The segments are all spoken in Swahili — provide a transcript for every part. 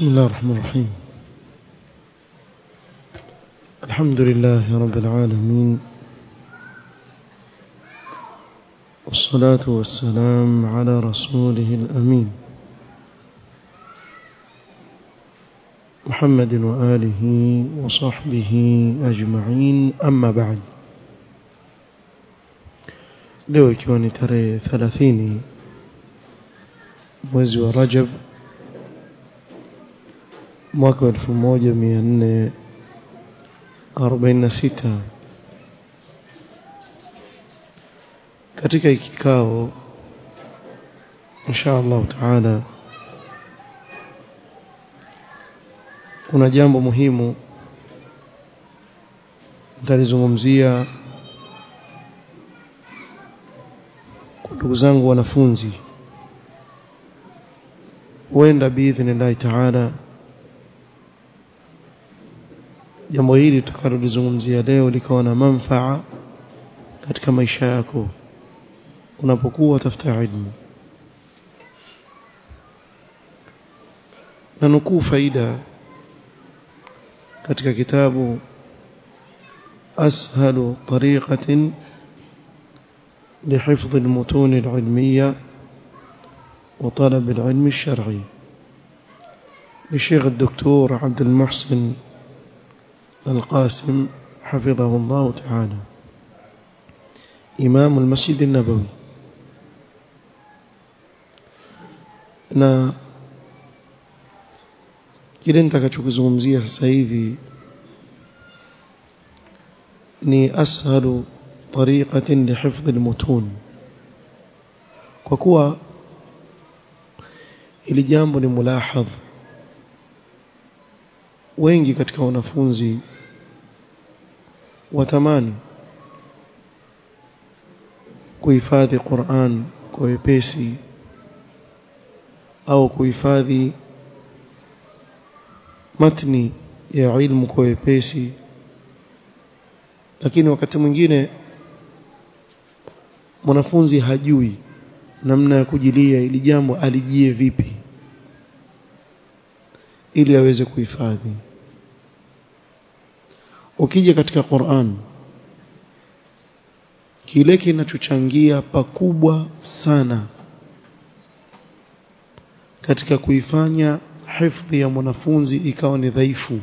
بسم الله الرحمن الرحيم. الحمد لله رب العالمين. والصلاة والسلام على رسوله الأمين. محمد وآله وصحبه أجمعين. أما بعد. ni tarehe 30 mwezi wa Rajab mwaka wa 1446 katika kikao insha Allah taala kuna jambo muhimu nitalizungumzia ndugu zangu wanafunzi. Huenda biidhnillahi taala jambo hili tutakalolizungumzia leo likawa na manfaa katika maisha yako unapokuwa tafuta ilmu na nukuu faida katika kitabu ashalu tariqatin لحفظ المتون العلمية وطلب العلم الشرعي للشيخ الدكتور عبد المحسن القاسم حفظه الله تعالى إمام المسجد النبوي na kile nitakachokizungumzia sasa hivi ni ashalu طريقة لحفظ المتون kwa kuwa ili jambo ni mulahadh wengi katika wanafunzi watamani kuhifadhi Qur'an kwa wepesi au kuhifadhi matni ya ilmu kwa wepesi. Lakini wakati mwingine mwanafunzi hajui namna ya kujilia ili jambo alijie vipi ili aweze kuhifadhi ukija katika Qur'an kile kinachochangia pakubwa sana katika kuifanya hifadhi ya mwanafunzi ikawa ni dhaifu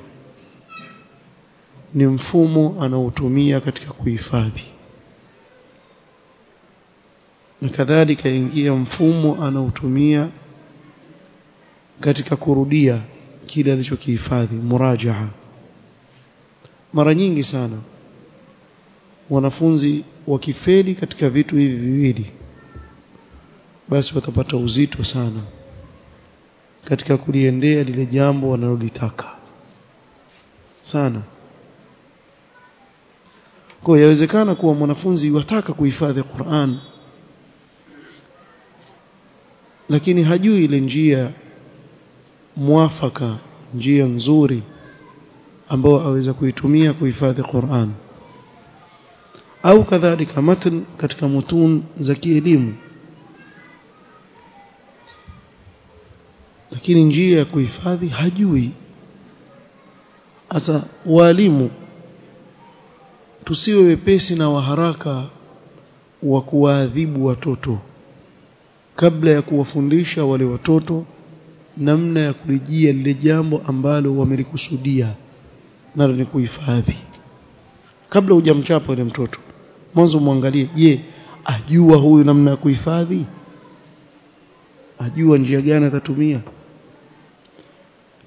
ni mfumo anaotumia katika kuhifadhi. Na kadhalika ingia mfumo anaotumia katika kurudia kile alichokihifadhi murajaa mara nyingi sana wanafunzi wakifeli katika vitu hivi viwili basi watapata uzito sana katika kuliendea lile jambo wanalolitaka sana. Kwa yawezekana kuwa mwanafunzi wataka kuhifadhi Qur'an lakini hajui ile njia mwafaka njia nzuri ambayo aweza kuitumia kuhifadhi Qur'an. Au kadhalika matn katika mutun za kielimu. Lakini njia ya kuhifadhi hajui. Asa walimu tusiwe wepesi na waharaka wa kuwaadhibu watoto. Kabla ya kuwafundisha wale watoto namna ya kulijia lile jambo ambalo wamelikusudia nalo ni kuhifadhi. Kabla hujamchapa yule mtoto mwanzo muangalie je ajua huyu namna ya kuhifadhi? Ajua njia gani atatumia?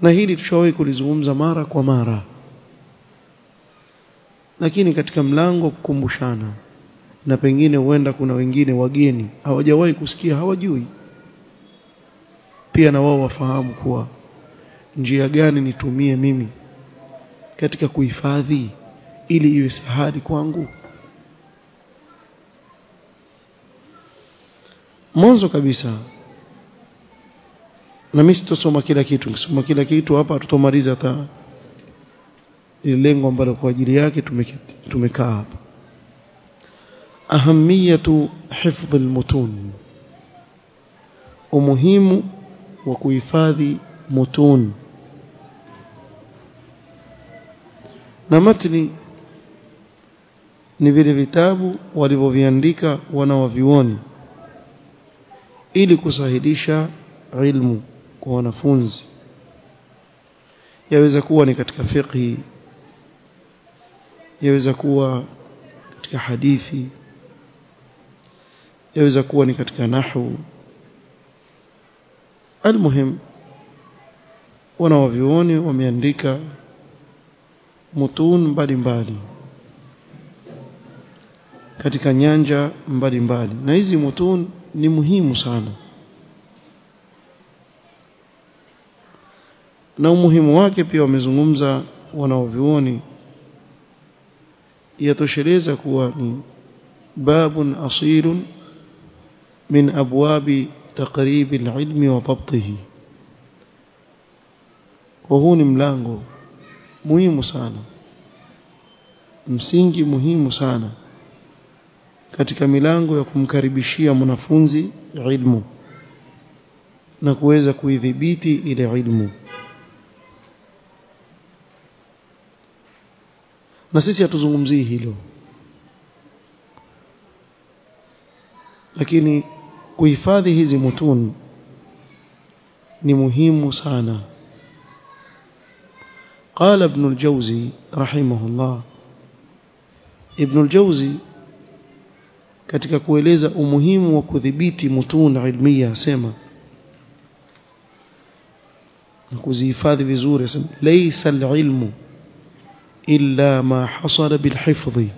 Na hili tushawahi kulizungumza mara kwa mara. Lakini katika mlango kukumbushana na pengine huenda kuna wengine wageni hawajawahi kusikia hawajui. Pia na wao wafahamu kuwa njia gani nitumie mimi katika kuhifadhi ili iwe sahali kwangu. Mwanzo kabisa na mimi sitosoma kila kitu. Nikisoma kila kitu hapa tutomaliza hata ile lengo ambalo kwa ajili yake tumekaa hapa. Ahamiyatu hifdh almutun. Umuhimu wa kuhifadhi mutun na matni ni vile vitabu walivyoviandika wanawavioni ili kusahilisha ilmu kwa wanafunzi. Yaweza kuwa ni katika fiqhi yaweza kuwa katika hadithi yaweza kuwa ni katika nahwu. Almuhim wanawavioni wameandika mutun mbalimbali. Katika nyanja mbalimbali. Na hizi mutun ni muhimu sana. Na umuhimu wake pia wamezungumza wanaovioni. Yatosheleza kuwa ni babun asirun min abwabi taqribi alilmi wa dhabtihi huu ni mlango muhimu sana. Msingi muhimu sana katika milango ya kumkaribishia mwanafunzi ilmu na kuweza kuidhibiti ile ilmu. Na sisi hatuzungumzii hilo. Lakini kuhifadhi hizi mutun ni muhimu sana قال ابن الجوزي رحمه الله ابن الجوزي katika kueleza umuhimu wa kudhibiti mutun ilmiya asema na kuzihifadhi vizuri asema laysa alilmu illa ma hasala bilhifdhi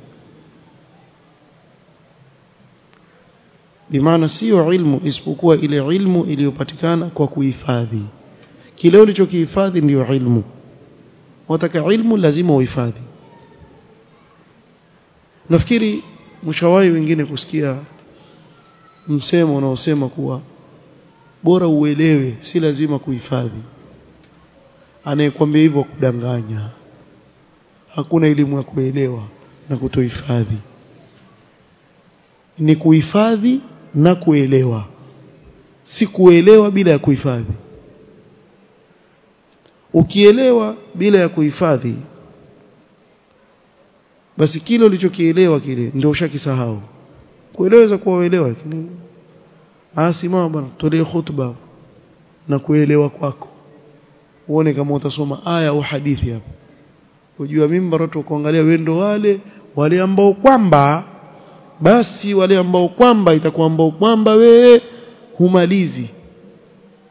bimaana sio ilmu isipokuwa ile ilmu iliyopatikana kwa kuhifadhi kile ulichokihifadhi ndiyo ilmu wataka ilmu lazima uhifadhi. Nafikiri mshawahi wengine kusikia msemo unaosema kuwa bora uelewe si lazima kuhifadhi. Anayekwambia hivyo kudanganya. Hakuna elimu ya kuelewa na kutohifadhi. Ni kuhifadhi na kuelewa. Si kuelewa bila ya kuhifadhi ukielewa bila ya kuhifadhi basi kile ulichokielewa kile ndio ushakisahau. Kueleweza kuwa uelewa lakini asimama bwana tolee khutba na kuelewa kwako. Uone kama utasoma aya au hadithi hapo ujua mimbar watu kuangalia wendo wale wale ambao kwamba basi wale ambao kwamba itakuwa ambao kwamba wewe humalizi.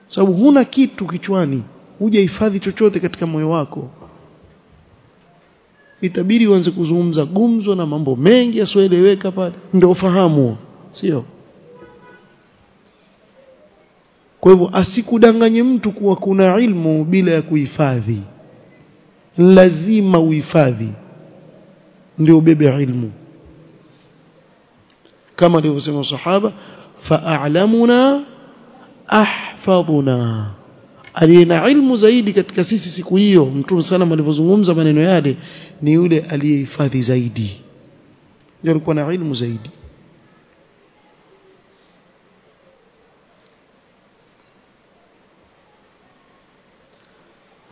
Sababu huna kitu kichwani hujahifadhi chochote katika moyo wako itabidi uanze kuzungumza gumzo na mambo mengi yasioeleweka pale. Ndio ufahamu sio? Kwa hivyo asikudanganye mtu kuwa kuna ilmu bila ya kuhifadhi. Lazima uhifadhi ndio ubebe ilmu. Kama alivyosema sahaba fa'alamuna ahfadhuna aliyena ilmu zaidi katika sisi siku hiyo mtume sana alivyozungumza maneno yale ni yule aliyehifadhi zaidi ndio alikuwa na ilmu zaidi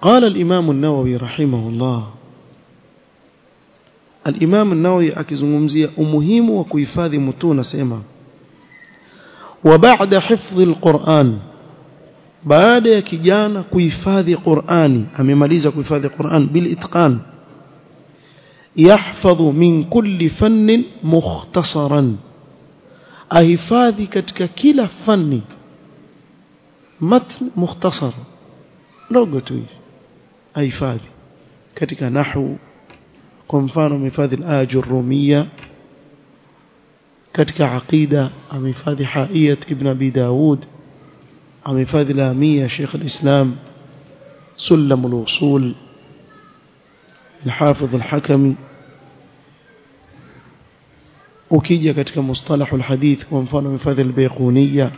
قال الإمام النووي رحمه الله الإمام النووي akizungumzia umuhimu wa kuhifadhi mutuna sema وبعد حفظ القرآن baada ya kijana kuhifadhi Qur'ani amemaliza kuhifadhi Qur'an bil itqan yahfadhu min kulli fannin mukhtasaran ahifadhi katika kila fani matn mukhtasar ndogo tu ahifadhi katika nahwu kwa mfano amehifadhi al-ajur rumia katika aqida amehifadhi haiyat ibn abi daud amehifadhi lamia Sheikh al-Islam سلم الوصول الحافظ الحكمي ukija katika mustalah alhadith kwa mfano mifadhi albayquniya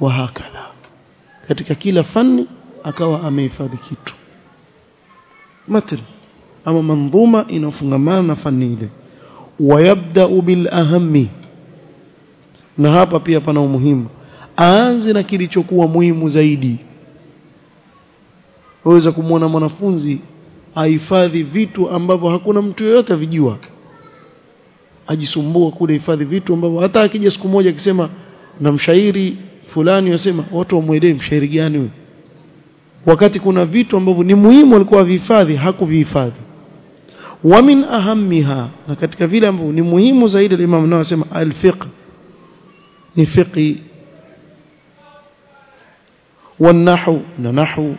wa hakadha katika kila fani akawa amehifadhi kitu matn ama mandhuma inafungamana na fani ile wayabda bil ahammi na hapa pia pana umuhimu aanze na kilichokuwa muhimu zaidi. Waweza kumwona mwanafunzi ahifadhi vitu ambavyo hakuna mtu yoyote avijua ajisumbua kule hifadhi vitu ambavyo hata akija siku moja akisema na mshairi fulani wasema watu wamwelewe mshairi gani huyo wakati kuna vitu ambavyo ni muhimu alikuwa vihifadhi hakuvihifadhi. Wa min ahammiha na katika vile ambavyo ni muhimu zaidi al-Imam Nawawi asema al-fiqh. Ni fiqhi والنحو نحو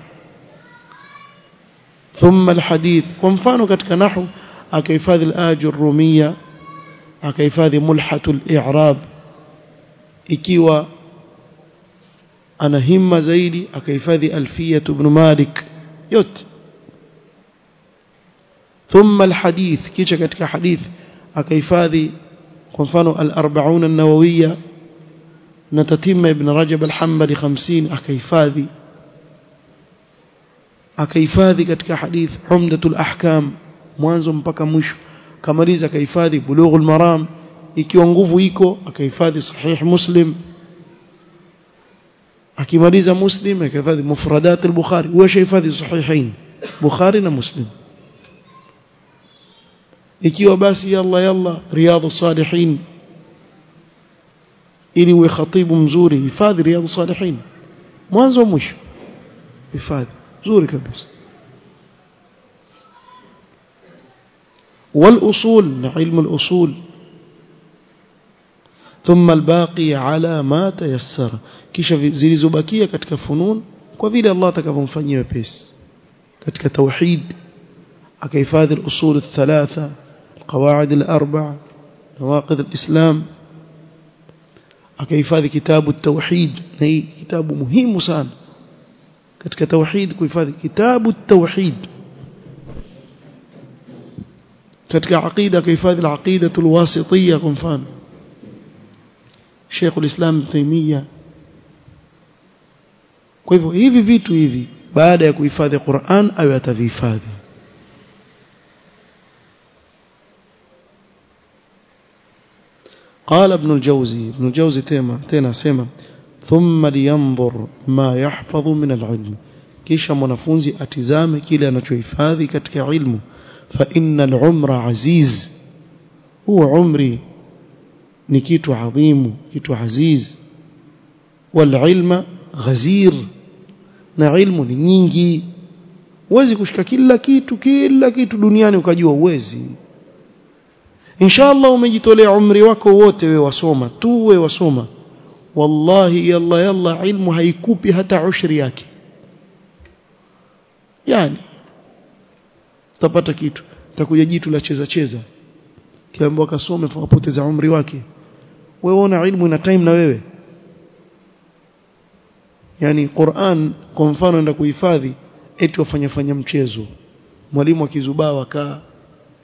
ثم الحديث ومفانو katika nahwu akahifadhi al-aj ar-rumiyya akahifadhi mulhatul i'rab ikiwa ana himma zaidi akahifadhi alfiyah ibn malik yote ثم الحديث kisha katika hadith akahifadhi kwa mfano al-40 an-nawawiyya na tatima ibn rajab al-hanbali 50 akahifadhi akahifadhi katika hadith umdatul ahkam mwanzo mpaka mwisho kamaliza akahifadhi bulughul maram ikiwa nguvu iko akahifadhi sahih muslim akimaliza muslim akahifadhi mufradat al-bukhari huwa shahifadhi sahihain bukhari na muslim ikiwa basi yalla yalla riyadhus salihin ili uwe khatibu mzuri hifadhi riyadhus salihin mwanzo mwisho hifadhi nzuri kabisa والأصول علم الأصول ثم الباقي على ما تيسر kisha zilizobakia katika funun kwa vile Allah atakavyomfanyia wepesi katika tauhid akahifadhi al-usul al-thalatha القواعد الأربع نواقض الإسلام akahifadhi kitabu tauhid na hii kitabu muhimu sana katika tauhid kuhifadhi kitabu tauhid katika aqida akahifadhi al-aqida al-wasitiyya kwa mfano Sheikh al-Islam Taymiyyah kwa hivyo hivi vitu hivi baada ya kuhifadhi Qur'an awe atavihifadhi قال ابن الجوزي ابن الجوزي تيما تينا سيما ثم لينظر ما يحفظ من العلم kisha mwanafunzi atizame kile anachohifadhi katika ilmu fa innal umra aziz huwa umri ni kitu adhimu kitu aziz wal ilma ghazir na ilmu ni nyingi huwezi kushika kila kitu kila kitu duniani ukajua uwezi inshallah umejitolea umri wako wote wewe wasoma tu wewe wasoma. Wallahi yalla yalla ilmu haikupi hata ushri yake. Yani utapata kitu. Takuja jitu la cheza cheza. Kiambiwa kasome apoteza umri wake. Wewe ona ilmu ina time na wewe. Yani Qur'an kwa mfano enda kuhifadhi eti wafanyafanya mchezo. Mwalimu akizubaa wakaa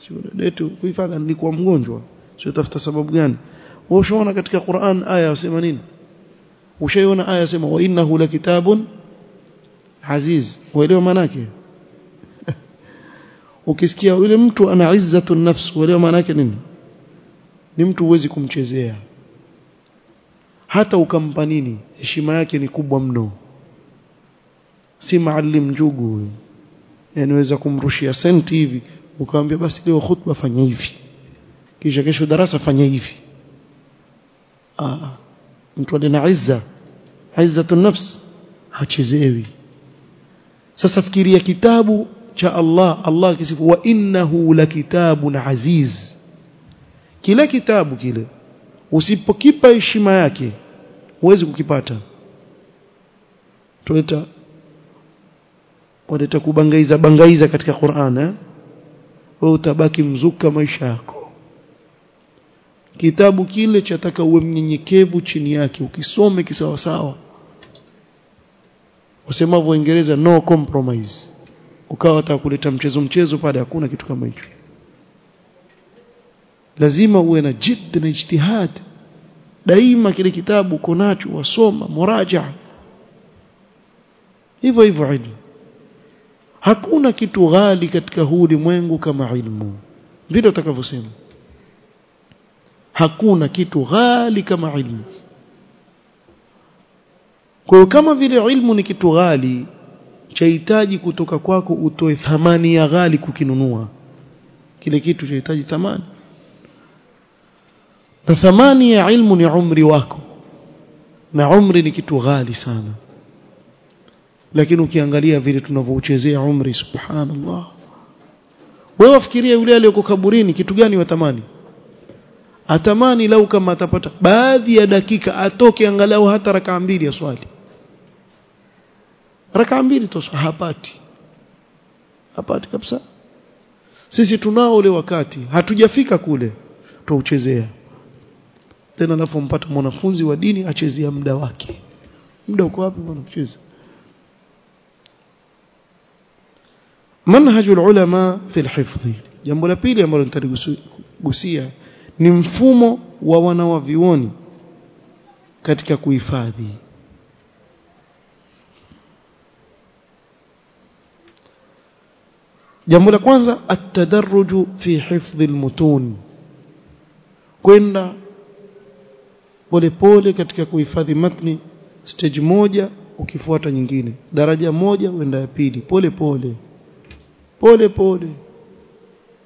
sio letu kuhifadhi nilikuwa mgonjwa. Sio tafuta sababu gani? Wewe ushaona katika Qur'an aya wasema nini? Ushaiona aya sema wa innahu lakitabun aziz. Uelewa maana yake? Ukisikia yule mtu ana izzatu nafs uelewa maana yake nini? Ni mtu huwezi kumchezea. Hata ukampa nini heshima yake ni kubwa mno. Si maalim njugu huyo yani weza kumrushia senti hivi ukamwambia basi leo khutba fanya hivi. Kisha kesho darasa fanya hivi. Ah mtu ana izza izzatu nafs hachezewi. Sasa fikiria kitabu cha Allah Allah kisifu wa innahu lakitabun aziz. Kile kitabu kile usipokipa heshima yake huwezi kukipata. Tuleta waleta kubangaiza bangaiza katika Qur'an eh wewe utabaki mzuka maisha yako. Kitabu kile chataka uwe mnyenyekevu chini yake ukisome kisawasawa. Wasema waingereza no compromise. Ukawa atakuleta mchezo mchezo pale hakuna kitu kama hicho. Lazima uwe na jidd na ijtihad. Daima kile kitabu uko nacho wasoma muraja hivyo hivyo ilmu hakuna kitu ghali katika huu ulimwengu kama ilmu. Vile utakavyosema hakuna kitu ghali kama ilmu. Kwa kama vile ilmu ni kitu ghali chahitaji kutoka kwako utoe thamani ya ghali kukinunua. Kile kitu chahitaji thamani. Na thamani ya ilmu ni umri wako. Na umri ni kitu ghali sana lakini ukiangalia vile tunavyouchezea umri subhanallah. Wewe wafikiria yule aliyoko kaburini kitu gani watamani? Atamani lau kama atapata baadhi ya dakika atoke angalau hata rakaa mbili ya swali rakaa mbili tu hapati. Hapati kabisa. Sisi tunao ule wakati hatujafika kule tuuchezea tena alafu mpata mwanafunzi wa dini achezea muda wake. Muda uko wapi bwana kucheza manhaj ulama fi alhifdh jambo la pili ambalo nitaligusia ni mfumo wa wanawavioni katika kuhifadhi. Jambo la kwanza atadarruju fi hifdhi almutun. Kwenda polepole katika kuhifadhi matni stage moja ukifuata nyingine. Daraja moja uenda ya pili polepole pole pole pole.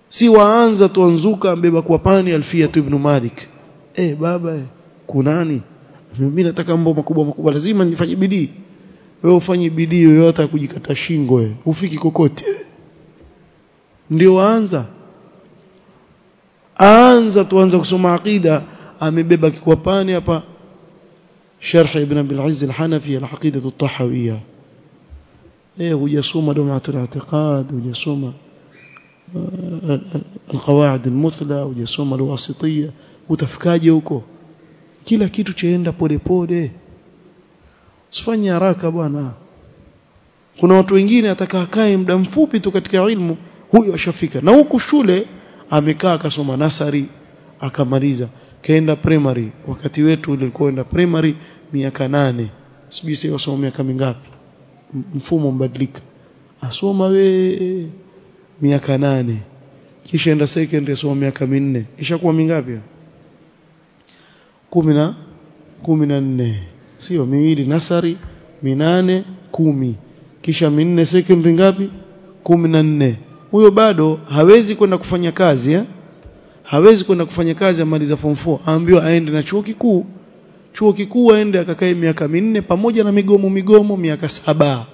Si waanza tuanzuka mbeba kwa pani alfia ibn malik. Eh baba eh, kunani mimi nataka mambo makubwa makubwa lazima nifanye bidii. Wewe ufanye bidii yoyote kujikata shingo wewe ufiki kokote. Ndio waanza. Aanza tuanza kusoma aqida. Amebeba kikwapani hapa. Sharh ibn abil aziz al-hanafi al-aqidatu at-tahawiyya eh hujasoma dumatul i'tiqad hujasoma القواعد المثلى hujasoma alwasitiyya utafikaje huko kila kitu chaenda pole pole usifanye haraka bwana kuna watu wengine atakakae muda mfupi tu katika ilmu huyo ashafika na huku shule amekaa akasoma nasari akamaliza kaenda primary wakati wetu ulikoenda primary miaka nane sijui sasa wasoma miaka mingapi mfumo mbadilika asoma we miaka nane. Kisha enda secondary asoma miaka minne. Ishakuwa mingapi? Kumi na kumi na nne. Sio miwili. Nasari minane kumi. Kisha minne secondary ngapi? Kumi na nne. Huyo bado hawezi kwenda kufanya kazi eh? hawezi kwenda kufanya kazi amaliza form 4 aambiwa aende na chuo kikuu chuo kikuu aende akakae miaka minne pamoja na migomo migomo miaka saba.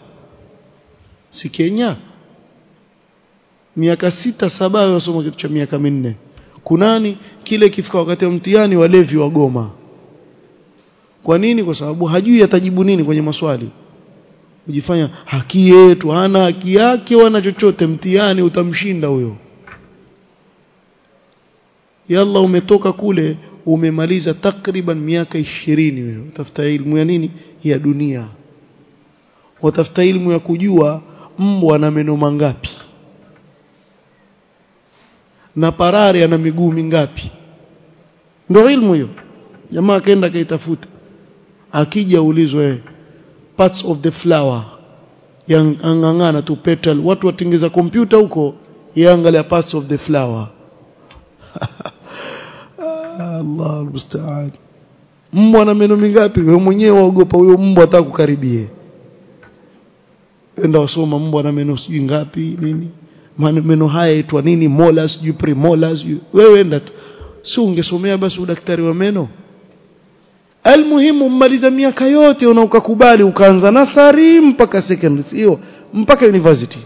Si Kenya? Miaka sita saba wasoma kitu cha miaka minne. Kunani kile kifika wakati wa mtihani walevi wagoma kwa nini? Kwa sababu hajui atajibu nini kwenye maswali. Kujifanya haki yetu hana haki yake wana chochote mtihani utamshinda huyo. Yalla umetoka kule umemaliza takriban miaka ishirini wewe. Utafuta elimu ya nini? Ya dunia. Utafuta elimu ya kujua mbwa ana meno mangapi? Na parare ana miguu mingapi? Ndio ilmu hiyo. Jamaa akaenda kaitafuta akija ulizwe parts of the flower. Yangangana tu petal. Watu watengeza kompyuta huko yaangalia parts of the flower Allah almusta'an. Mbwa na meno mingapi? Wewe mwenyewe waogopa huyo mbwa atakukaribie. Enda wasoma mbwa na meno sijui ngapi nini? Meno haya yaitwa nini? Molars sijui premolars wewe enda tu. Si ungesomea basi udaktari wa meno? Almuhimu mmaliza miaka yote unaukakubali ukaanza nasari mpaka secondary sio? Mpaka university.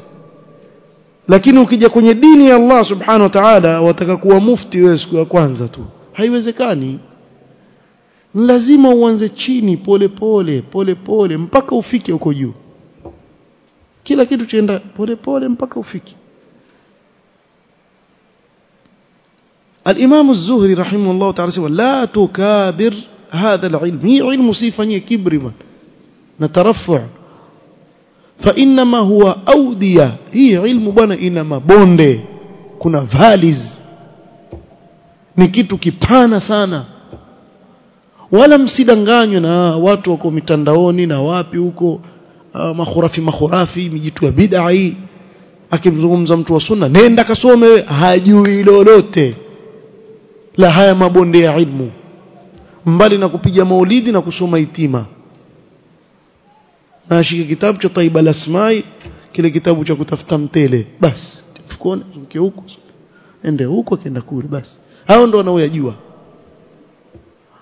Lakini ukija kwenye dini ya Allah subhanahu wa ta'ala wataka kuwa mufti wewe siku ya kwanza tu haiwezekani lazima uanze chini pole pole pole pole mpaka ufike huko juu kila kitu chaenda pole pole mpaka ufike الإمام الزهري رحمه الله تعالى سوى لا تكابر هذا العلم هي علم صيفانية كبر نترفع فإنما هو أودية هي علم بنا إنما بونde kuna valleys ni kitu kipana sana. Wala msidanganywe na watu wako mitandaoni na wapi huko uh, makhurafi makhurafi mijitu ya bid'a hii. Akimzungumza mtu wa sunna nenda kasome hajui lolote la haya mabonde ya ilmu. Mbali na kupiga maulidi na kusoma itima. Na ashike kitabu cha Taiba al-Asmai kile kitabu cha kutafuta mtele. Basi mfukoni mke huko ende huko kenda kule basi. Hao ndo wanaoyajua.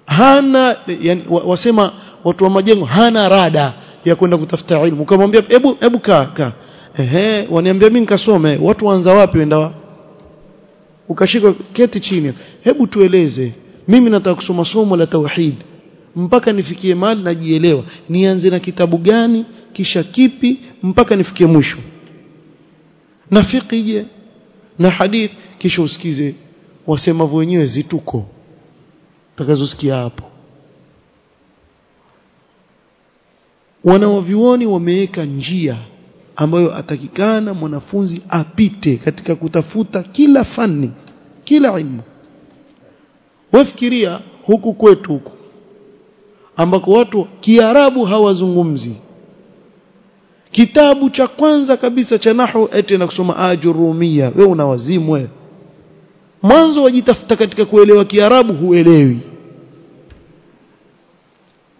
Hana yani, wasema watu wa majengo hana rada ya kwenda kutafuta ilmu. Ukamwambia hebu hebu kaa kaa. Ehe waniambia mimi nikasome. Watu waanza wapi wenda wa? ukashika keti chini. Hebu tueleze. Mimi nataka kusoma somo la tauhid. Mpaka nifikie mali najielewa. Nianze na kitabu gani kisha kipi mpaka nifikie mwisho. Na fiqh na hadith kisha usikize wasema wenyewe zituko utakazosikia hapo. Wanawavyuoni wameweka njia ambayo atakikana mwanafunzi apite katika kutafuta kila fani kila ilmu. Wafikiria huku kwetu huku ambako watu kiarabu hawazungumzi. Kitabu cha kwanza kabisa cha nahu eti na kusoma ajurumia we una wazimu wewe mwanzo wajitafuta katika kuelewa kiarabu huelewi.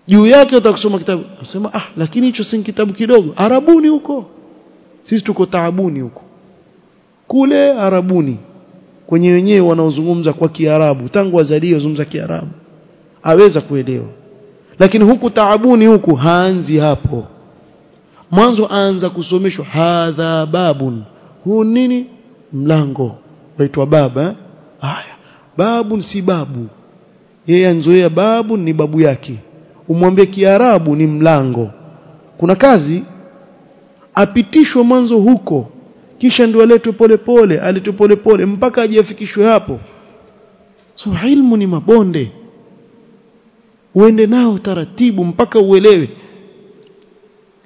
Juu yake utakusoma kitabu. Unasema ah lakini hicho si kitabu kidogo. Arabuni huko. Sisi tuko taabuni huko. Kule arabuni kwenye wenyewe wanaozungumza kwa kiarabu tangu wazalio wazungumza kiarabu. Aweza kuelewa. Lakini huku taabuni huku haanzi hapo. Mwanzo aanza kusomeshwa hadha babun. Huu nini? Mlango. Waitwa baba eh? Haya. Babu si babu. Yeye anzoea babu ni babu yake. Umwambie kiarabu ni mlango. Kuna kazi apitishwe mwanzo huko kisha ndio aletwe pole pole aletwe pole pole mpaka ajiafikishwe hapo. So ilmu ni mabonde. Uende nao taratibu mpaka uelewe.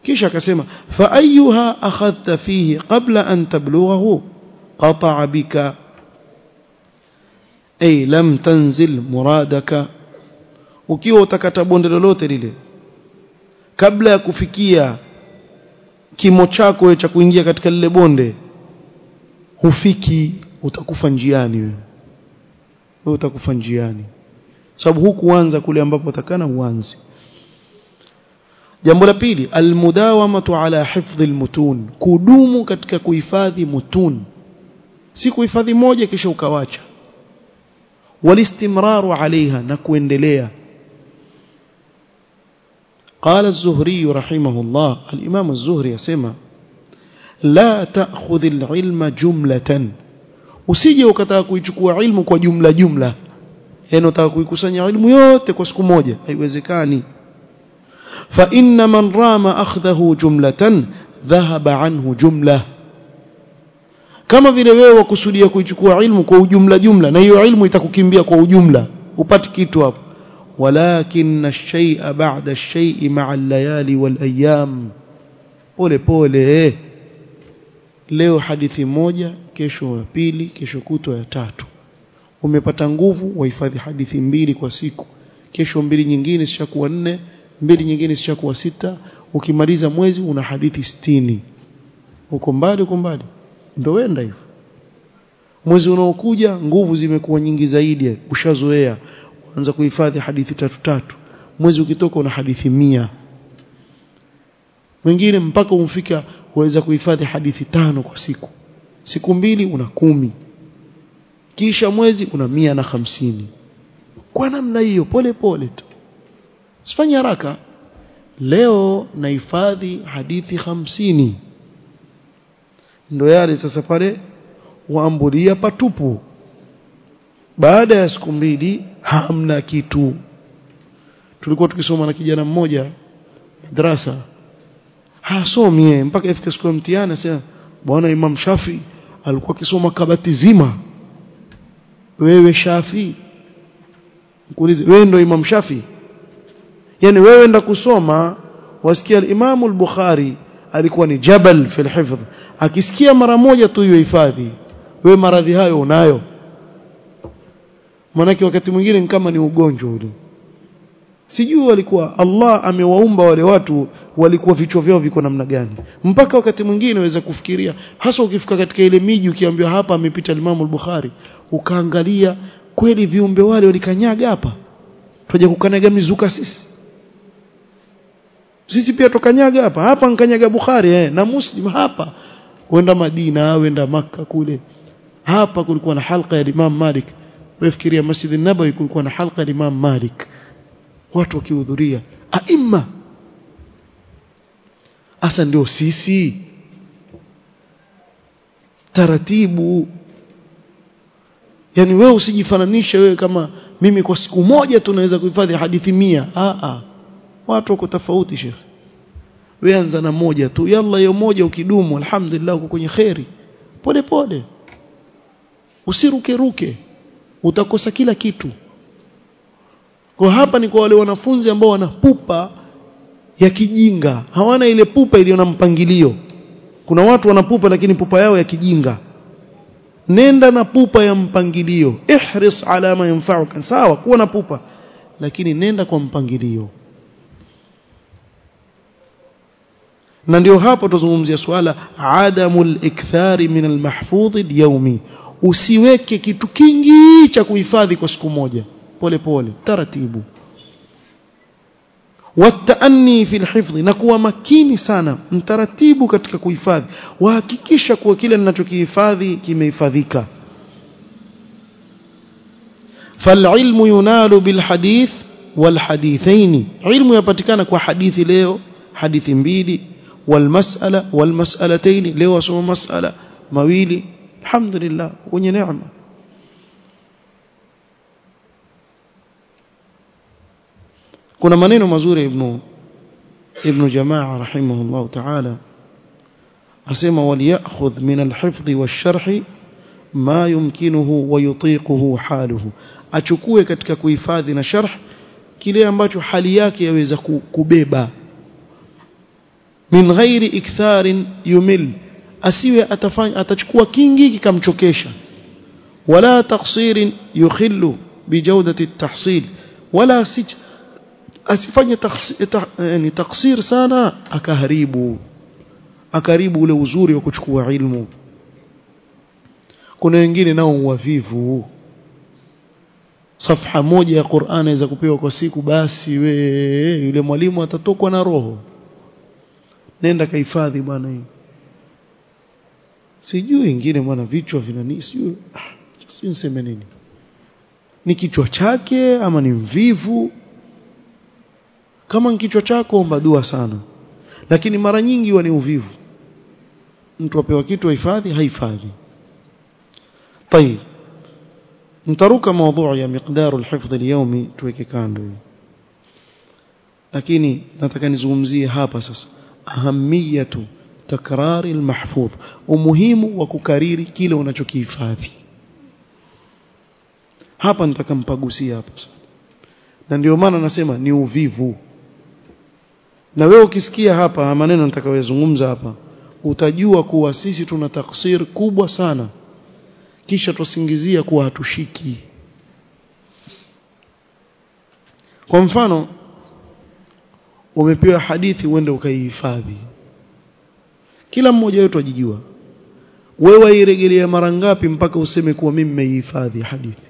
Kisha akasema fa ayyuha akhadhta fihi qabla an tablughahu qata'a bika ay lam tanzil muradaka. Ukiwa utakata bonde lolote lile kabla ya kufikia kimo chako cha kuingia katika lile bonde hufiki utakufa njiani wewe. Utakufa njiani. Sababu hukuanza kule ambapo utakana uanze. Jambo la pili almudawamatu ala hifdhi almutun. Kudumu katika kuhifadhi mutun. Si kuhifadhi moja kisha ukawacha alaiha na kuendelea قال الزهري رحمه الله الإمام الزهري يسمى لا تأخذ العلم جملة usije ukataka kuichukua ilmu kwa jumla jumla yani unataka kuikusanya ilmu yote kwa siku moja haiwezekani fa inna man rama akhdhahu jumlatan dhahaba anhu jumla kama vile wewe wakusudia kuichukua ilmu kwa ujumla jumla na hiyo ilmu itakukimbia kwa ujumla. Upati kitu hapo. Walakin ash-shay'a ba'da ash-shay'i ma'a al-layali wal-ayyam pole pole eh. leo hadithi moja kesho ya pili kesho kutwa ya tatu. Umepata nguvu wahifadhi hadithi mbili kwa siku. Kesho mbili nyingine zishakuwa nne mbili nyingine zishakuwa sita. Ukimaliza mwezi una hadithi sitini. Uko mbali uko mbali ndio wenda hivyo. Mwezi unaokuja nguvu zimekuwa nyingi zaidi ushazoea anza kuhifadhi hadithi tatu tatu. Mwezi ukitoka una hadithi mia. Mwingine mpaka umfika waweza kuhifadhi hadithi tano kwa siku. Siku mbili una kumi. Kisha mwezi una mia na hamsini. Kwa namna hiyo pole pole tu. Sifanye haraka. Leo nahifadhi hadithi hamsini ndo yale sasa pale waambulia patupu. Baada ya siku mbili hamna kitu. Tulikuwa tukisoma na kijana mmoja madrasa. Hasomi yeye mpaka ifike siku ya mtihani asema bwana Imam Shafi alikuwa akisoma kabati zima. Wewe Shafi? Nikuulize wewe ndio Imam Shafi? Yani wewe enda kusoma. Wasikia al-Imam al-Bukhari alikuwa ni jabal fil hifdh. Akisikia mara moja tu hiyo hifadhi wewe maradhi hayo unayo. Manake wakati mwingine ni kama ni ugonjwa ule. Sijui walikuwa Allah amewaumba wale watu walikuwa vichwa vyao viko namna gani. Mpaka wakati mwingine waweza kufikiria hasa ukifika katika ile miji ukiambiwa hapa amepita Imam al-Bukhari ukaangalia kweli viumbe wale walikanyaga hapa? Tuje kukanyaga mizuka sisi sisi pia tukanyaga hapa. Hapa nkanyaga Bukhari eh, na Muslim hapa. Wenda Madina wenda maka kule. Hapa kulikuwa na halqa ya Imam Malik. Wafikiria Masjid an-Nabawi kulikuwa na halqa ya Imam Malik. Watu wakihudhuria aima hasa ndio sisi. Taratibu. Yani wewe usijifananishe wewe kama mimi kwa siku moja tunaweza kuhifadhi hadithi mia. A a watu wako tofauti shekh wewe anza na moja tu. Yalla hiyo moja ukidumu alhamdulillah uko kwenye khairi pole pole. Usiruke ruke utakosa kila kitu. Kwa hapa ni kwa wale wanafunzi ambao wana pupa ya kijinga. Hawana ile pupa iliyo na mpangilio. Kuna watu wana pupa lakini pupa yao ya kijinga. Nenda na pupa ya mpangilio. Ihris ala ma yanfa'uka. Sawa kuwa na pupa. Lakini nenda kwa mpangilio na ndio hapo tuzungumzia swala adamul ikthari min almahfudh alyawmi usiweke kitu kingi cha kuhifadhi kwa siku moja pole pole taratibu wataanni fi alhifdh na kuwa makini sana mtaratibu katika kuhifadhi wahakikisha kuwa kile ninachokihifadhi kimehifadhika فالعلم ينال بالحديث والحديثين علم يpatikana kwa hadithi leo hadithi mbili والمسألة والمسألتين لو سوى مسألة مويلي الحمد لله. وني نعمة كنا منين مزور ابن ابن جماعة رحمه الله تعالى. أسمى وليأخذ من الحفظ والشرح ما يمكنه ويطيقه حاله. أشكوه كتك كويفاذ نشرح كليا ما تحالياك يويزا كوبيبا. Min ghairi iktharin yumil. Asiwe atafanya atachukua kingi kikamchokesha. Wala taqsirin yukhillu bijawdati at-tahsil. Wala sij asifanye yani taksir sana akaharibu. Akaribu ule uzuri wa kuchukua ilmu. Kuna wengine nao wavivu. Safha moja ya Qur'an inaweza kupewa kwa siku basi we yule mwalimu atatokwa na roho nenda kahifadhi bwana hii sijui wengine bwana vichwa vinani sijui ah, sijui niseme nini ni kichwa chake ama ni mvivu kama ni kichwa chako omba dua sana lakini mara nyingi huwa ni uvivu mtu apewa kitu hifadhi haifadhi طيب ntaruka موضوع ya miqdaru alhifdh alyawmi tuweke kando lakini nataka nizungumzie hapa sasa ahamiyatu takrari almahfudh umuhimu wa kukariri kile unachokihifadhi. Hapa nitakampagusia hapo na ndio maana nasema ni uvivu. Na wewe ukisikia hapa maneno nitakayozungumza hapa utajua kuwa sisi tuna taksir kubwa sana. Kisha tusingizia kuwa hatushiki. Kwa mfano umepewa hadithi uende ukaihifadhi. Kila mmoja wetu ajijua. Wewe wairegelea mara ngapi mpaka useme kuwa mimi nimeihifadhi hadithi?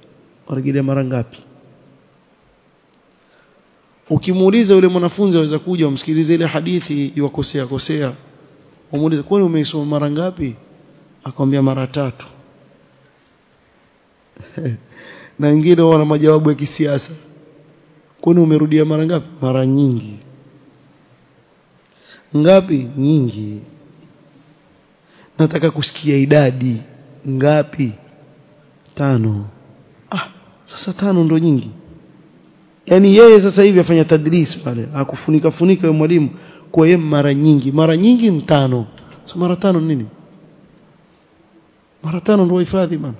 Waregelea mara ngapi? Ukimuuliza yule mwanafunzi aweza kuja umsikilize ile hadithi iwakosea kosea. Umuulize kwani umeisoma mara ngapi? Akwambia mara tatu. Na wengine wana majawabu ya kisiasa. Kwani umerudia mara ngapi? Mara nyingi ngapi? Nyingi. Nataka kusikia idadi. Ngapi? Tano. Ah sasa tano ndo nyingi. Yani yeye sasa hivi afanya tadris pale. Akufunika funika yule mwalimu kwa yeye mara nyingi. Mara nyingi ni tano. So mara tano nini? Mara tano ndo hifadhi bana.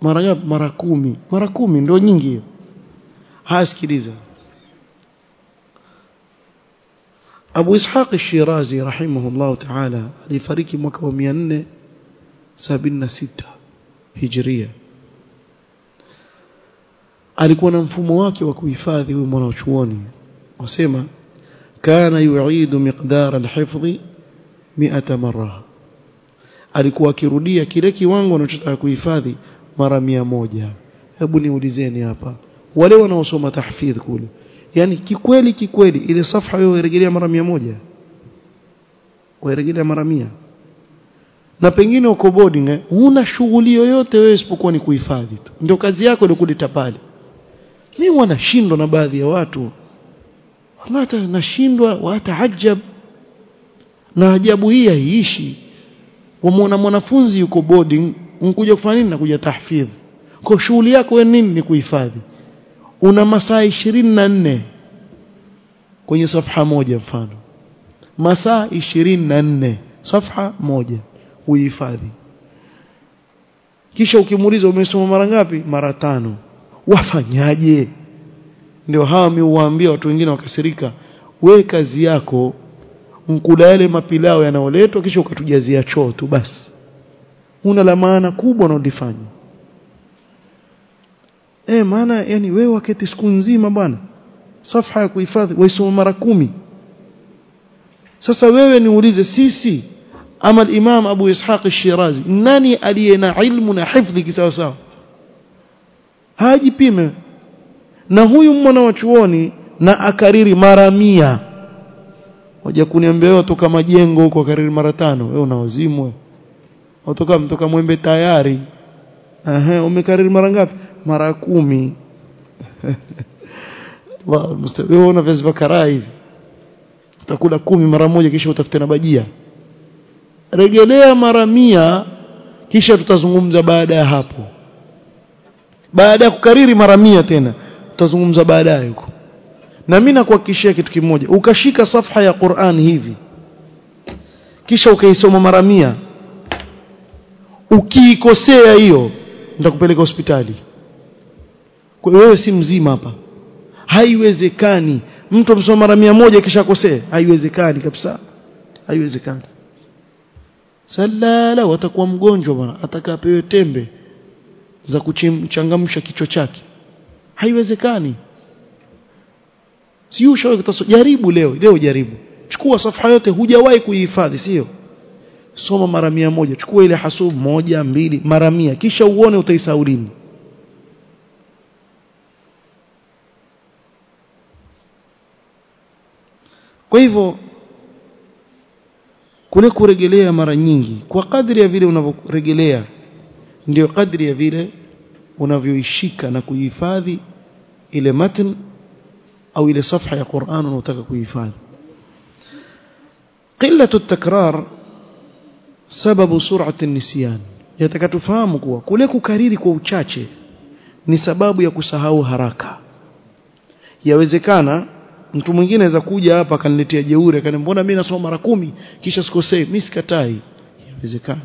Mara ngapi? Mara kumi. Mara kumi ndo nyingi hiyo. Hasikiliza Abu Ishaq al-Shirazi rahimahullah ta'ala alifariki mwaka wa 476 Hijria. Alikuwa na mfumo wake wa kuhifadhi huyu mwanachuoni. Wasema kana yu'idu miqdar al-hifdh 100 mara alikuwa akirudia kile kiwango anachotaka kuhifadhi mara mia moja. Hebu niulizeni hapa wale wanaosoma tahfidh kule yani kikweli kikweli ile safha hiyo irejelea mara mia moja. Urejelea mara mia. Na pengine uko boarding eh, huna shughuli yoyote wewe isipokuwa ni kuhifadhi tu. Ndio kazi yako ndio kuleta pale. Mimi wanashindwa na baadhi ya watu. Hata nashindwa wataajab na ajabu hii haiishi. Wamuona mwanafunzi yuko boarding unkuja kufanya nini? Nakuja tahfidh. Kwa shughuli yako wewe nini? Ni kuhifadhi una masaa ishirini na nne kwenye safha moja mfano. Masaa ishirini na nne safha moja uhifadhi kisha ukimuuliza umesoma mara ngapi? Mara tano. Wafanyaje? Ndio hawa miuwaambia watu wengine wakasirika we kazi yako mkula yale mapilao yanayoletwa kisha ukatujazia choo tu basi. Una la maana kubwa unaolifanya eh maana yani wewe waketi siku nzima bwana safha ya kuhifadhi waisoma mara kumi. Sasa wewe niulize sisi ama al-Imam Abu Ishaq al-Shirazi nani aliye na ilmu na hifdhi kisawa sawa hajipime. Na huyu mwana wa chuoni na akariri mara mia. Waje kuniambia wewe toka majengo huko akariri mara tano. Wewe unawazimwe utoka mtoka mwembe tayari. Ehe umekariri mara ngapi mara kumi. Wewe una viazi vya karai utakula kumi mara moja kisha utafute na bajia. Rejelea mara mia kisha tutazungumza baada ya hapo. Baada ya kukariri mara mia tena tutazungumza baadaye huko. Na mimi nakuhakikishia kitu kimoja. Ukashika safha ya Qur'an hivi kisha ukaisoma mara mia ukiikosea hiyo nitakupeleka hospitali wewe si mzima hapa. Haiwezekani. Mtu amsoma mara mia moja kisha kosea haiwezekani kabisa. Haiwezekani. Salala watakuwa mgonjwa bwana. Atakapewe tembe za kuchangamsha kichwa chake. Haiwezekani. Sio ushawahi jaribu leo leo jaribu. Chukua safha yote hujawahi kuihifadhi sio soma mara mia moja chukua ile hasubu moja mbili mara mia. Kisha uone utaisahau lini kwa hivyo kule kuregelea mara nyingi kwa kadri ya vile unavyoregelea ndio kadri ya vile unavyoishika na kuihifadhi ile matn au ile safha ya Qur'an unayotaka kuihifadhi qillatu takrar sababu sur'ati nisyan yataka tufahamu kuwa kule kukariri kwa uchache ni sababu ya kusahau haraka. Yawezekana mtu mwingine anaweza kuja hapa akaniletea jeuri akaniambia mbona mimi nasoma mara kumi kisha sikosei mimi sikatai. Inawezekana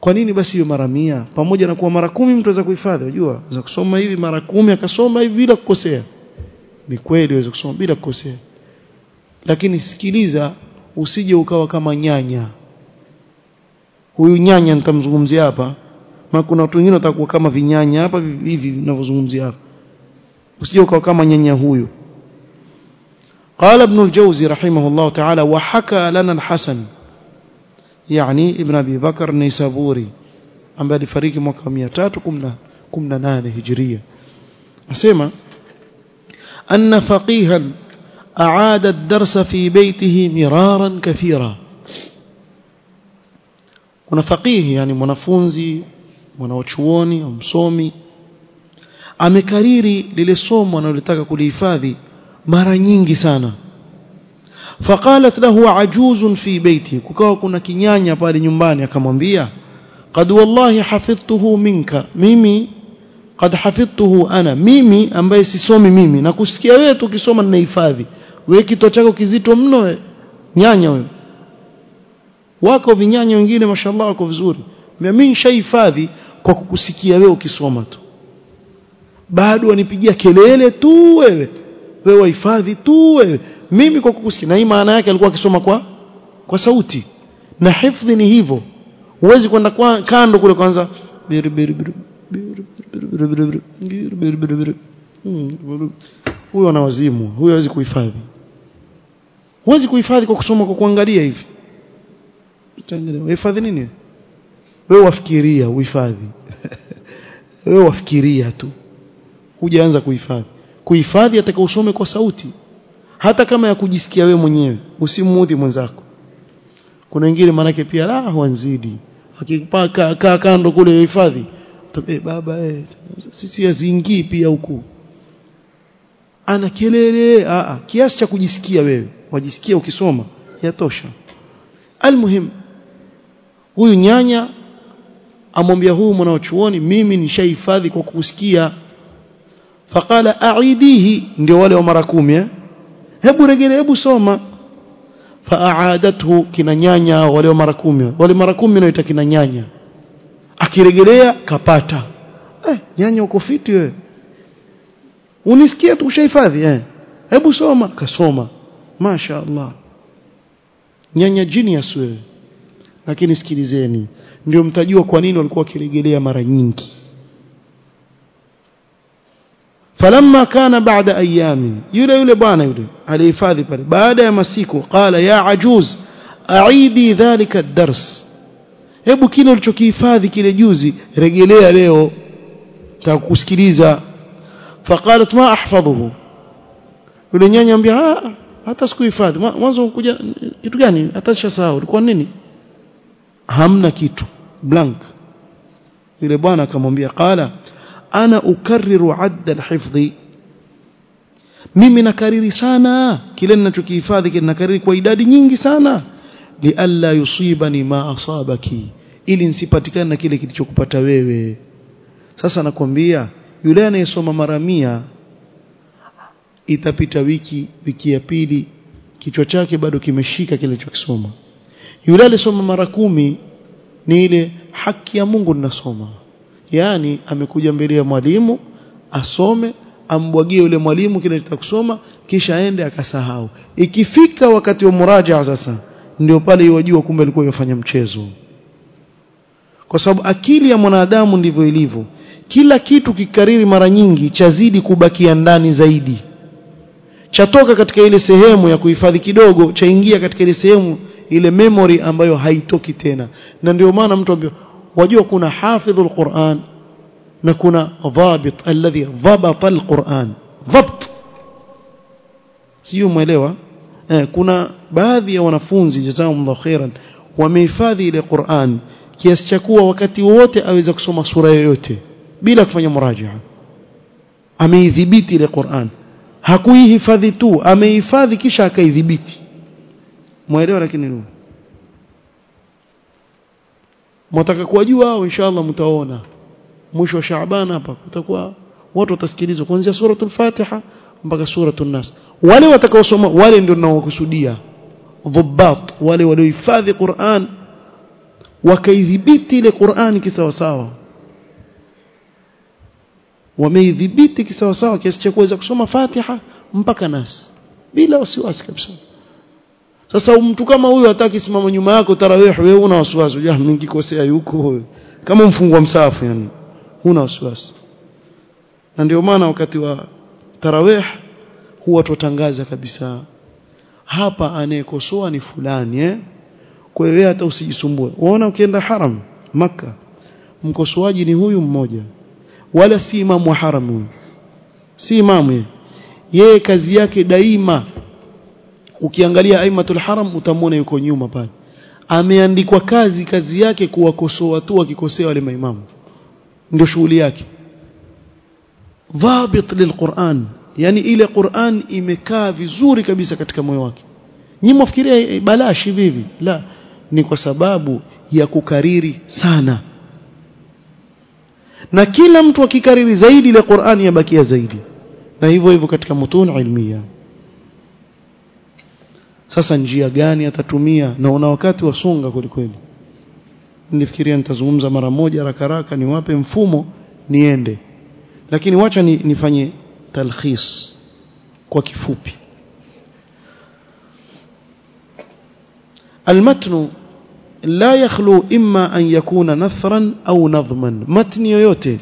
kwa nini basi hiyo mara mia? Pamoja na kuwa mara kumi mtu anaweza kuhifadhi unajua anaweza kusoma hivi mara kumi akasoma hivi bila kukosea. Ni kweli aweza kusoma bila kukosea. Lakini sikiliza usije ukawa kama nyanya. Huyu nyanya nitamzungumzia hapa maana kuna watu wengine watakuwa kama vinyanya hapa hivi ninavyozungumzia hapa. Usije ukawa kama nyanya huyu قال ابن الجوزي رحمه الله تعالى وحكى لنا الحسن يعني ابن أبي بكر النيسابوري عم بعد فريق مكام 318 هجريه اسمع ان فقيها اعاد الدرس في بيته مرارا كثيرا كنا فقيه يعني منافونزي مناوچوني ومسومي للي صوم وأنا analotaka kulihifadhi. Mara nyingi sana. Faqalat lahu ajuzun fi baiti kukawa kuna kinyanya pale nyumbani akamwambia qad wallahi hafidhtuhu minka mimi qad hafidhtuhu ana mimi ambaye sisomi mimi na kusikia wewe tu kisoma ninahifadhi. Wewe kitu chako kizito mno we nyanya wewe. Wako vinyanya wengine mashallah wako vizuri. Mimi nishahifadhi kwa kukusikia wewe ukisoma tu. Bado wanipigia kelele tu wewe wewe wahifadhi tu wewe mimi kwa kukusikia na hii maana yake alikuwa akisoma kwa kwa sauti na hifadhi ni hivyo huwezi kwenda kwa kando kule kwanza huyo ana wazimu huyo hawezi kuhifadhi huwezi kuhifadhi kwa kusoma kwa kuangalia hivi uhifadhi nini wewe wafikiria uhifadhi wewe wafikiria tu hujaanza kuhifadhi kuhifadhi atakausome kwa sauti. Hata kama ya kujisikia we mwenyewe usimuudhi mwenzako. Kuna wengine manake pia la huanzidi akipaka kaa kando kule hifadhi e, baba e, sisi yazingii pia huku. Ana kelele a a kiasi cha kujisikia wewe wajisikia ukisoma yatosha. Almuhim huyu nyanya amwambia huyu mwanachuoni mimi nishahifadhi kwa kusikia faqala aidihi ndio wale wa mara kumi eh? hebu regele hebu soma. Faadathu kina nyanya wale wa mara kumi. Wale mara kumi naita kina nyanya. Akiregelea kapata. Eh, nyanya uko fiti wewe unisikia tu ushahifadhi eh? Hebu soma. Kasoma. Masha Allah nyanya genius wewe lakini sikilizeni. Ndio mtajua kwa nini walikuwa wakiregelea mara nyingi falamma kana baada ayamin yule yule bwana yule alihifadhi pale. Baada ya masiku qala ya ajuz aidi dhalika ad-dars. Hebu kile ulichokihifadhi kile juzi regelea leo takusikiliza faqalat ma ahfadhuhu? Yule nyanya ambia hata sikuhifadhi. Mwanzo kuja kitu gani? Hata shasahau ulikuwa nini? Hamna kitu blank. Yule bwana akamwambia qala ana ukarriru adda alhifdhi. Mimi nakariri sana kile ninachokihifadhi kile nakariri kwa idadi nyingi sana. Li alla yusibani ma asabaki ili nisipatikane na kile kilichokupata wewe. Sasa nakwambia yule anayesoma mara mia itapita wiki wiki ya pili kichwa chake bado kimeshika kile alichokisoma. Yule alisoma mara kumi ni ile haki ya Mungu ninasoma yani amekuja mbele ya mwalimu asome ambwagie yule mwalimu kile kusoma kisha aende akasahau. Ikifika wakati wa murajaa sasa ndio pale yajua kumbe alikuwa yafanya mchezo. Kwa sababu akili ya mwanadamu ndivyo ilivyo. Kila kitu kikariri mara nyingi chazidi kubakia ndani zaidi. Chatoka katika ile sehemu ya kuhifadhi kidogo chaingia katika ile sehemu ile memory ambayo haitoki tena. Na ndio maana mtu ambio wajua kuna hafidhul Qur'an na kuna dhabit alladhi dhabata alquran. Dhabt sio muelewa eh, kuna baadhi ya wanafunzi jazakumullahu khairan wamehifadhi ile Qur'an kiasi cha kuwa wakati wote aweza kusoma sura yoyote bila kufanya murajaa. Ameidhibiti ile Qur'an. Hakuihifadhi tu ameihifadhi kisha akaidhibiti. Muelewa lakini mtaka kuwajua au inshallah mtaona. Mwisho wa Shaaban hapa kutakuwa watu watasikilizwa kuanzia suratul Fatiha mpaka suratul Nas. Wale watakaosoma wale ndio ninaokusudia dhubbat wale waliohifadhi Qur'an wakaidhibiti ile Qur'an kisawasawa. Wameidhibiti kisawasawa kiasi cha kuweza kusoma Fatiha mpaka Nas. Bila wasiwasi kabisa sasa mtu kama huyu hataki simama nyuma yako tarawih wewe una wasiwasi. Ya mingikosea yuko huyo kama mfungwa msafu yani huna wasiwasi. Na ndio maana wakati wa tarawih huwa tutangaza kabisa hapa anayekosoa ni fulani eh? Kwa hiyo hata usijisumbue. Unaona ukienda haram maka mkosoaji ni huyu mmoja. Wala si imamu wa haram si imamu yeye kazi yake daima ukiangalia aimatul haram utamwona yuko nyuma pale. Ameandikwa kazi kazi yake kuwakosoa tu akikosea wale maimamu. Ndio shughuli yake. Dhabit lilquran yani ile Qur'an imekaa vizuri kabisa katika moyo wake. Nyinyi mwafikiria balashi vivi? La ni kwa sababu ya kukariri sana. Na kila mtu akikariri zaidi ile Qur'an yabakia zaidi. Na hivyo hivyo katika mutun ilmiya sasa njia gani atatumia? Na una wakati wasonga kwelikweli nilifikiria nitazungumza mara moja rakaraka niwape mfumo niende. Lakini wacha ni, nifanye talkhis kwa kifupi. Almatnu la yakhlu imma an yakuna nathran au nadhman. Matni yoyote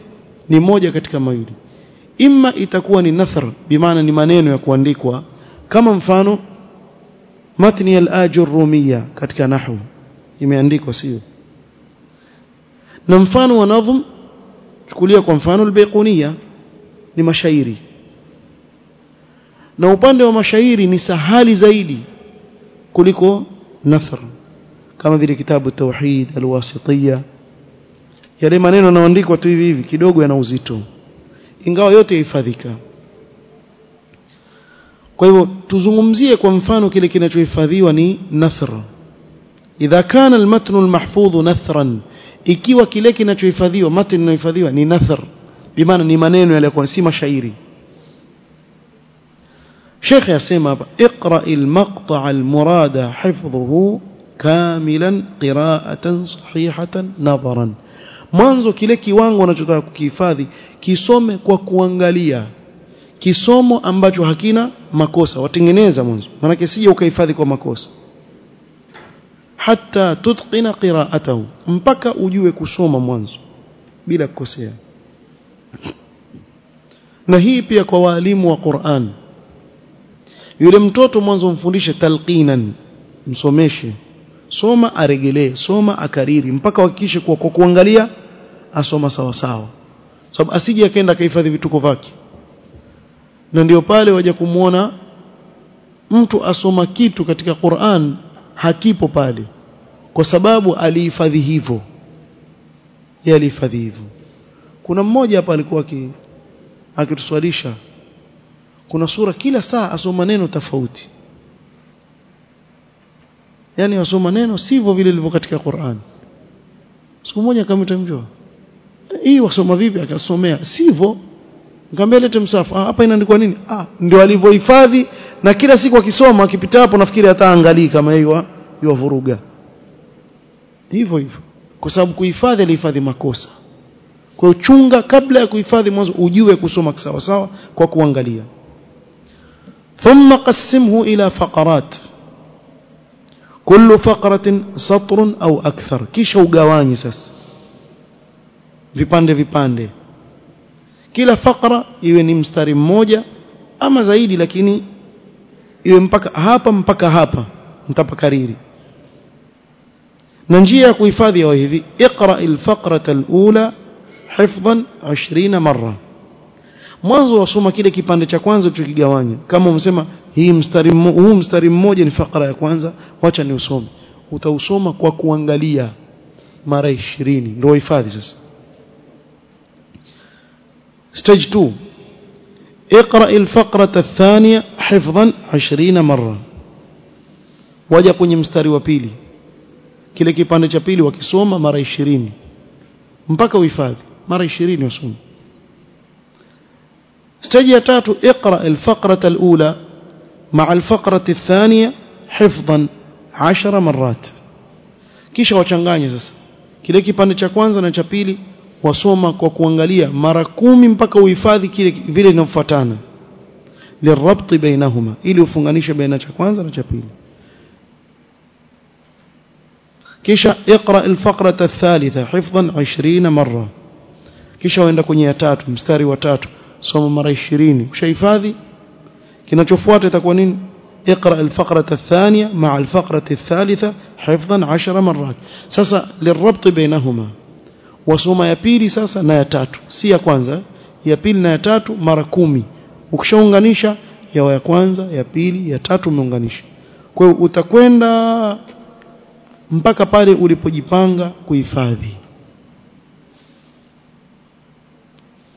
ni moja katika mawili. Imma itakuwa ni nathr bimaana ni maneno ya kuandikwa. Kama mfano matni al-ajurrumiyya katika nahwu. Imeandikwa sio? Na mfano wa nadhm chukulia kwa mfano al-baiquniya ni mashairi. Na upande wa mashairi ni sahali zaidi kuliko nathr kama vile kitabu tauhid alwasitiyya. Yale maneno yanaoandikwa tu hivi hivi kidogo yana uzito. Ingawa yote yahifadhika kwa hivyo tuzungumzie kwa mfano kile kinachohifadhiwa ni nathr idha kana almatn almahfudh nathran ikiwa kile kinachohifadhiwa matn inayohifadhiwa ni nathr bimaana ni maneno yaliyokuwa si mashairi yasema hapa iqra almaqta' almurada hifdhuhu kamilan qira'atan sahihatan nadharan mwanzo kile kiwango unachotaka kukihifadhi kisome kwa kuangalia kisomo ambacho hakina makosa watengeneza mwanzo. Maana sije ukahifadhi kwa makosa. Hata tutqina qira'atahu mpaka ujue kusoma mwanzo bila kukosea. Na hii pia kwa walimu wa Qur'an. Yule mtoto mwanzo mfundishe talqinan msomeshe. Soma aregelee soma akariri mpaka uhakikishe kwa, kwa kuangalia asoma sawa sawa sababu asije akaenda kahifadhi vituko vyake na ndio pale waje kumwona mtu asoma kitu katika Qur'an hakipo pale. Kwa sababu alihifadhi hivyo. Yeye alihifadhi hivyo. Kuna mmoja hapa alikuwa akituswalisha kuna sura kila saa asoma neno tofauti. Yani asoma neno sivyo vile lilivyo katika Qur'an. Siku moja kama mtamjua hii wasoma vipi? Akasomea sivyo nikamwambia lete msafu. Ah hapa inaandikwa nini? Ah ndio alivyohifadhi na kila siku akisoma akipita hapo nafikiri hata angalii kama hiyo ah, hiyo vuruga hivyo hivyo. Kwa sababu kuhifadhi alihifadhi makosa. Kwa uchunga chunga kabla ya kuhifadhi mwanzo ujue kusoma kisawa sawa kwa kuangalia. Thumma qassimhu ila faqarat. Kullu faqratin satrun au akthar. Kisha ugawanye sasa. Vipande vipande kila fakra iwe ni mstari mmoja ama zaidi lakini iwe mpaka hapa mpaka hapa mtapakariri. Na njia ya kuhifadhi yao hivi iqra alfaqrata alula hifdhan 20 marra. Mwanzo wasoma kile kipande cha kwanza tukigawanya kama umsema hii mstari huu mstari mmoja ni fakra ya kwanza wacha ni usome utausoma kwa kuangalia. Mara 20 ndio hifadhi sasa ستيج 2 اقرأ الفقرة الثانية حفظا عشرين مرة. وجا كني مستاري وبيلي كلي كي باندي شابيلي وكسوما مرة عشرين مبكا ويفاذي مرة عشرين وسوما ستيج 3 اقرأ الفقرة الأولى مع الفقرة الثانية حفظا عشر مرات. كيش وشنغاني زس كلي كي باندي شاكوانزا نشابيلي wasoma kwa kuangalia mara kumi mpaka uhifadhi kile vile vinavyofuatana lirabti bainahuma ili ufunganishe baina cha kwanza na cha pili kisha اقرا الفقره الثالثه حفظا 20 مره kisha uenda kwenye ya tatu mstari wa tatu soma mara 20 ushahifadhi kinachofuata itakuwa nini اقرا الفقره الثانية مع الفقره الثالثه حفظا 10 مرات sasa lirabti bainahuma wasoma ya pili sasa na ya tatu si ya kwanza ya pili na ya tatu mara kumi ukishaunganisha ya ya kwanza ya pili ya tatu umeunganisha kwa hiyo utakwenda mpaka pale ulipojipanga kuhifadhi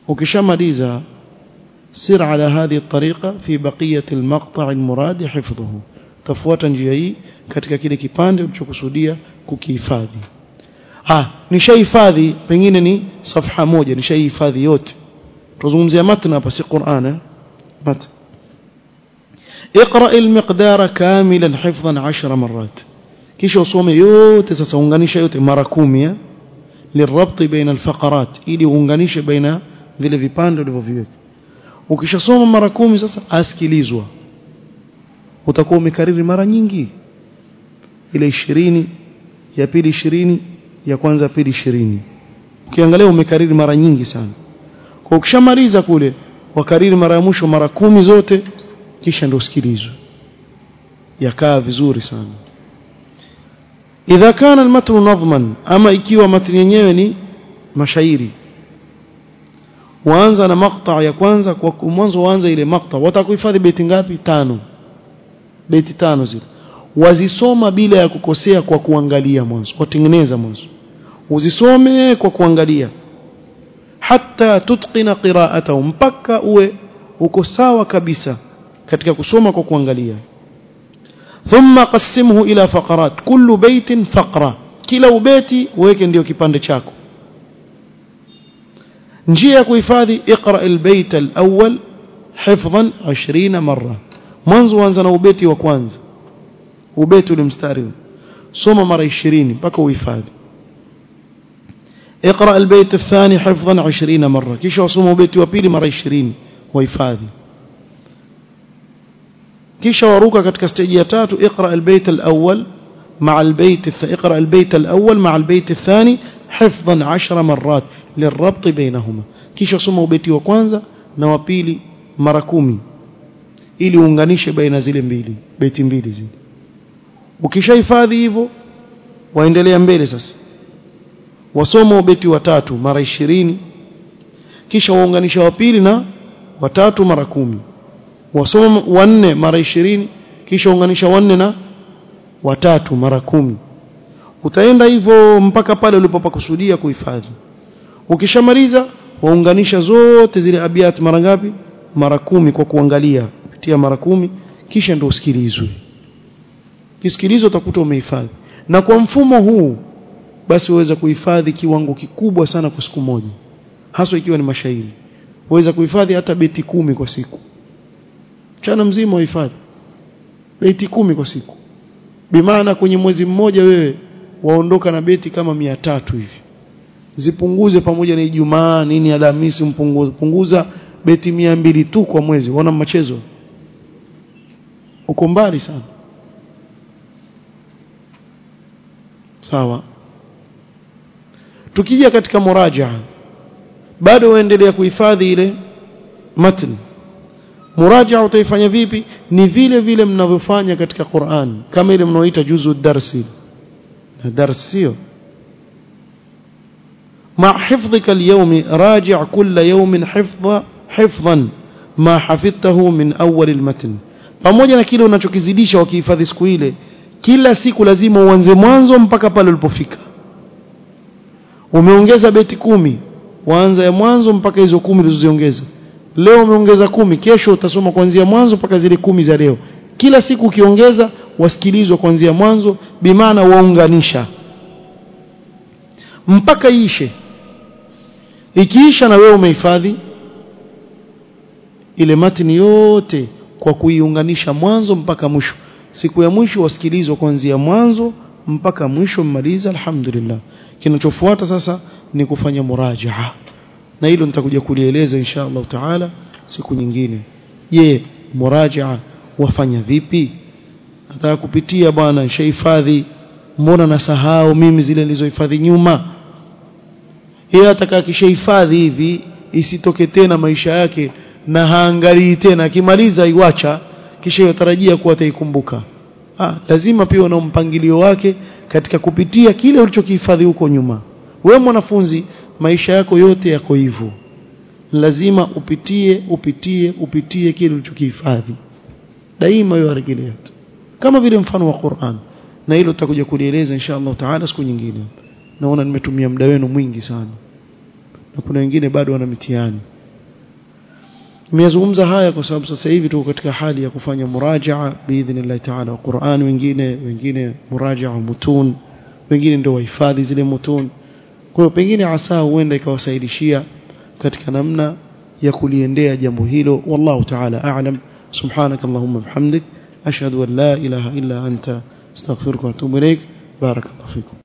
ukishamaliza سر على هذه الطريقة في بقية المقطع المراد حفظه تفوata njia hii katika kile kipande ulichokusudia kukihifadhi ah nishahifadhi pengine ni safha moja nishahifadhi yote tuzungumzia matn hapa si Qur'an eh matn اقرا المقدار كاملا حفظا 10 مرات kisha usome yote sasa unganisha yote mara 10 lirabط baina alfaqarat ili uunganishe baina vile vipande ulivyoviweka ukishasoma mara kumi sasa asikilizwa utakuwa umekariri mara nyingi ile ishirini ya pili ishirini ya kwanza pili ishirini. Ukiangalia umekariri mara nyingi sana. Kwa ukishamaliza kule wakariri mara ya mwisho mara kumi zote kisha ndio usikilizwe. Yakaa vizuri sana. Idha kana almatnu nadhman ama ikiwa matni yenyewe ni mashairi. Waanza na makta ya kwanza kwa mwanzo waanza ile makta watakuhifadhi beti ngapi? Tano. Beti tano zile. Wazisoma bila ya kukosea kwa kuangalia mwanzo watengeneza mwanzo uzisome kwa kuangalia hatta tutqina qira'atahu mpaka uwe uko sawa kabisa katika kusoma kwa kuangalia thumma qassimhu ila faqarat kullu baitin faqra kila ubeti uweke ndio kipande chako njia ya kuhifadhi iqra albayt alawwal hifdhan 20 marra mwanzo anza na ubeti wa kwanza ubeti ule mstari soma mara 20 mpaka uhifadhi اقرا البيت الثاني حفظا 20 مره kisha usome ubeti wa pili mara 20 wahifadhi kisha waruka katika stage ya tatu اقرا البيت الاول مع البيت اقرا البيت الاول مع البيت الثاني حفظا 10 مرات للربط بينهما kisha usome ubeti wa kwanza na wa pili mara 10 ili uunganishe baina zile mbili beti mbili zile ukishahifadhi hivyo waendelea mbele sasa wasoma ubeti watatu mara ishirini kisha waunganisha wa pili na watatu mara kumi. Wasoma wanne mara ishirini kisha waunganisha wanne na watatu mara kumi. Utaenda hivyo mpaka pale ulipopakusudia kuhifadhi. Ukishamaliza waunganisha zote zile abiat mara ngapi? Mara kumi kwa kuangalia. Pitia mara kumi kisha ndio usikilizwe. Kisikilizo utakuta umehifadhi. Na kwa mfumo huu basi waweza kuhifadhi kiwango kikubwa sana kwa siku moja haswa ikiwa ni mashairi. Waweza kuhifadhi hata beti kumi kwa siku. Mchana mzima uhifadhi beti kumi kwa siku. Bimaana kwenye mwezi mmoja wewe waondoka na beti kama mia tatu hivi. Zipunguze pamoja na Ijumaa nini Alhamisi mpunguza punguza beti mia mbili tu kwa mwezi. Wana machezo? Uko mbali sana. Sawa tukija katika murajaa bado waendelea kuhifadhi ile matn murajaa utaifanya vipi ni vile vile mnavyofanya katika Qur'an kama ile mnaoita juzu darsi na darsio مع حفظك اليوم راجع كل يوم حفظ حفظا ما حفظته من أول المتن pamoja na kile unachokizidisha wakihifadhi siku ile kila siku lazima uanze mwanzo mpaka pale ulipofika umeongeza beti kumi. Waanza ya mwanzo mpaka hizo kumi ulizoziongeza. Leo umeongeza kumi. Kesho utasoma kuanzia mwanzo mpaka zile kumi za leo. Kila siku ukiongeza wasikilizwa kuanzia mwanzo bimaana waunganisha. Mpaka iishe. Ikiisha na wewe umehifadhi ile matini yote kwa kuiunganisha mwanzo mpaka mwisho. Siku ya mwisho wasikilizwa kuanzia mwanzo mpaka mwisho mmaliza alhamdulillah. Kinachofuata sasa ni kufanya murajaa. Na hilo nitakuja kulieleza insha Allah taala siku nyingine. Je murajaa wafanya vipi? Nataka kupitia bwana nishahifadhi mbona nasahau mimi zile nilizohifadhi nyuma? Yeye ataka kishahifadhi hivi isitoke tena maisha yake na haangalii tena. Akimaliza iwacha kisha yatarajia kuwa ataikumbuka ah lazima pia una mpangilio wake katika kupitia kile ulichokihifadhi huko nyuma. Wewe mwanafunzi maisha yako yote yako hivyo. Lazima upitie upitie upitie kile ulichokihifadhi. Daima wewe rejelea kama vile mfano wa Qur'an. Na hilo tutakuja kulieleza inshallah taala siku nyingine. Naona nimetumia muda wenu mwingi sana. Na kuna wengine bado wana mitihani nimezungumza haya kwa sababu sasa hivi tuko katika hali ya kufanya murajaa biidhnillah taala wa Qur'an wengine wengine murajaa mutun wengine ndio wahifadhi zile mutun. Kwa hiyo pengine asa huenda ikawasaidishia katika namna ya kuliendea jambo hilo. Wallahu taala a'lam. Subhanakallahumma bihamdik. Ashhadu an la ilaha illa anta astaghfiruka wa atubu ilaik barakallahu fikum